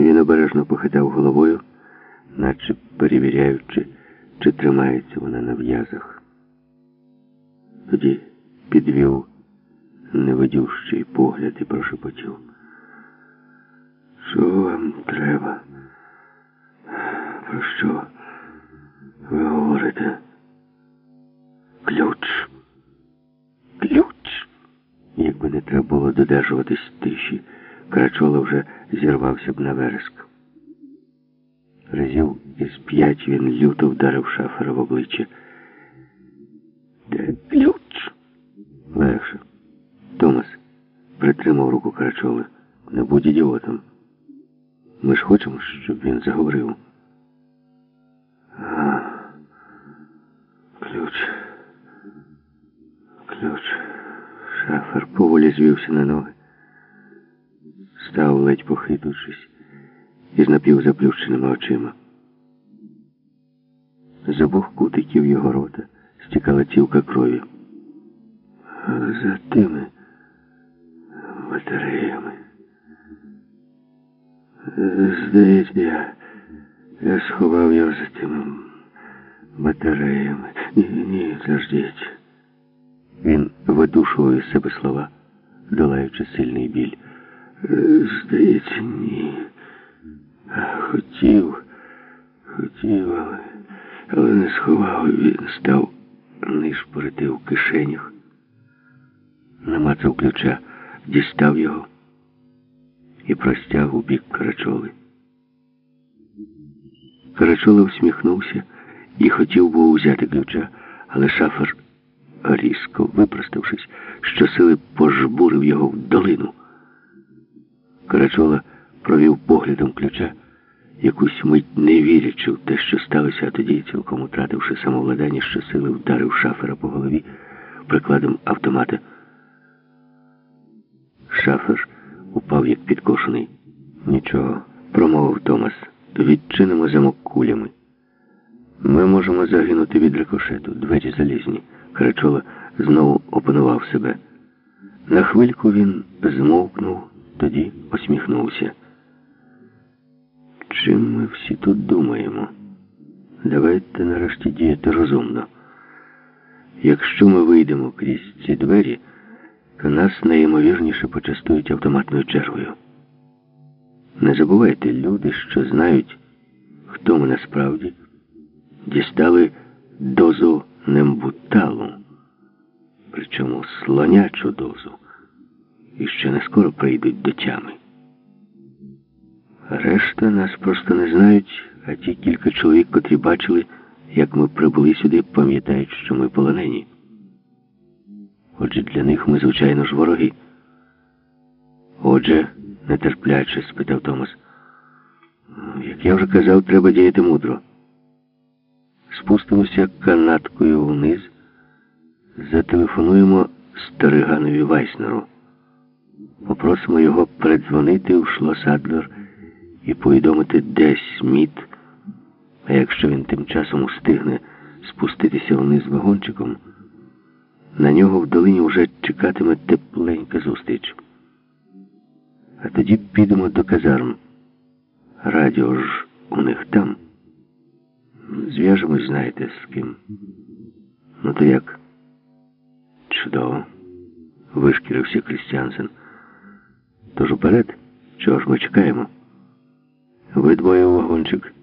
Він обережно похитав головою, наче перевіряючи, чи тримається вона на в'язах. Тоді підвів невидющий погляд і прошепотів. Що вам треба? Про що ви говорите? Ключ. Ключ. Якби не треба було додержуватись тиші, Карачола вже зірвався б на вереск. Разів із п'ять він люто вдарив шафера в обличчя. Де ключ? Легше. Томас притримав руку Карачоли. Не будь ідіотом. Ми ж хочемо, щоб він заговорив. А, ключ. Ключ. Шафер поволі звівся на ноги. Став ледь похитуючись із напівзаплющеними очима. З обох кутиків його рота стікала цівка крові. За тими батареями. Здається, я, я сховав його за тими батареями. Ні, ні, заждіть. Він видушував із себе слова, долаючи сильний біль. Здається, ні. Хотів, хотів, але, але не сховав. Він став нишпорити в кишенях. Намацав ключа, дістав його і простяг у бік Карачоли. Карачола всміхнувся і хотів був узяти ключа, але шафер, різко випроставшись, щосили пожбурив його в долину. Карачола провів поглядом ключа, якусь мить не вірячи в те, що сталося, а тоді, цілком утративши самовладання, щосили вдарив шафера по голові прикладом автомата. Шафер упав як підкошений. Нічого, промовив Томас. Відчинимо замок кулями. Ми можемо загинути від рикошету. Двері залізні. Карачола знову опанував себе. На хвильку він змовкнув, тоді посміхнувся. Чим ми всі тут думаємо? Давайте нарешті діяти розумно. Якщо ми вийдемо крізь ці двері, то нас найімовірніше почастують автоматною чергою. Не забувайте, люди, що знають, хто ми насправді, дістали дозу нембуталу, причому слонячу дозу, і ще не скоро прийдуть до тями. Решта нас просто не знають, а ті кілька чоловік, котрі бачили, як ми прибули сюди, пам'ятають, що ми полонені. Отже, для них ми, звичайно ж, вороги. Отже, нетерпляче спитав Томас. Як я вже казав, треба діяти мудро. Спустимося канаткою вниз, зателефонуємо Стариганові Вайснеру. Попросимо його передзвонити в Шлос-Адлер і повідомити, де Сміт, а якщо він тим часом устигне спуститися вниз вагончиком, на нього в долині вже чекатиме тепленька зустріч. А тоді підемо до казарм. Радіо ж у них там. Зв'яжемось, знаєте, з ким. Ну то як? Чудово. Вишкірився Крістіансен. Тож уперед, чого ж ми чекаємо? Ви двоє вагончик.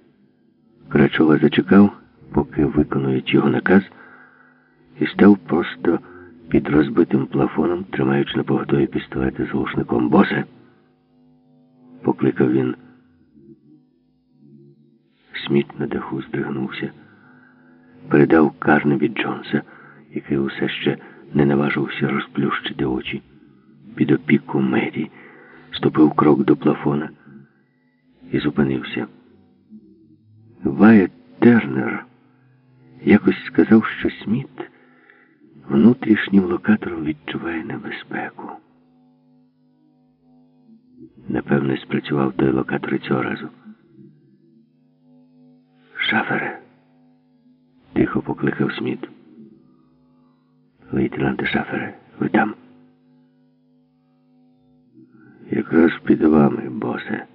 Крачова зачекав, поки виконують його наказ, і став просто під розбитим плафоном, тримаючи на поготові пістолети з глушником. Босе! покликав він. Сміт на даху здригнувся, передав Карнебі Джонса, який усе ще не наважився розплющити очі. Під опіку Мері ступив крок до плафона і зупинився. Вайет Тернер якось сказав, що Сміт внутрішнім локатором відчуває небезпеку. Напевне, спрацював той локатор і цього разу. Шафере, тихо покликав Сміт. Лейтенанте Шафере, ви там? Якраз під вами, босе.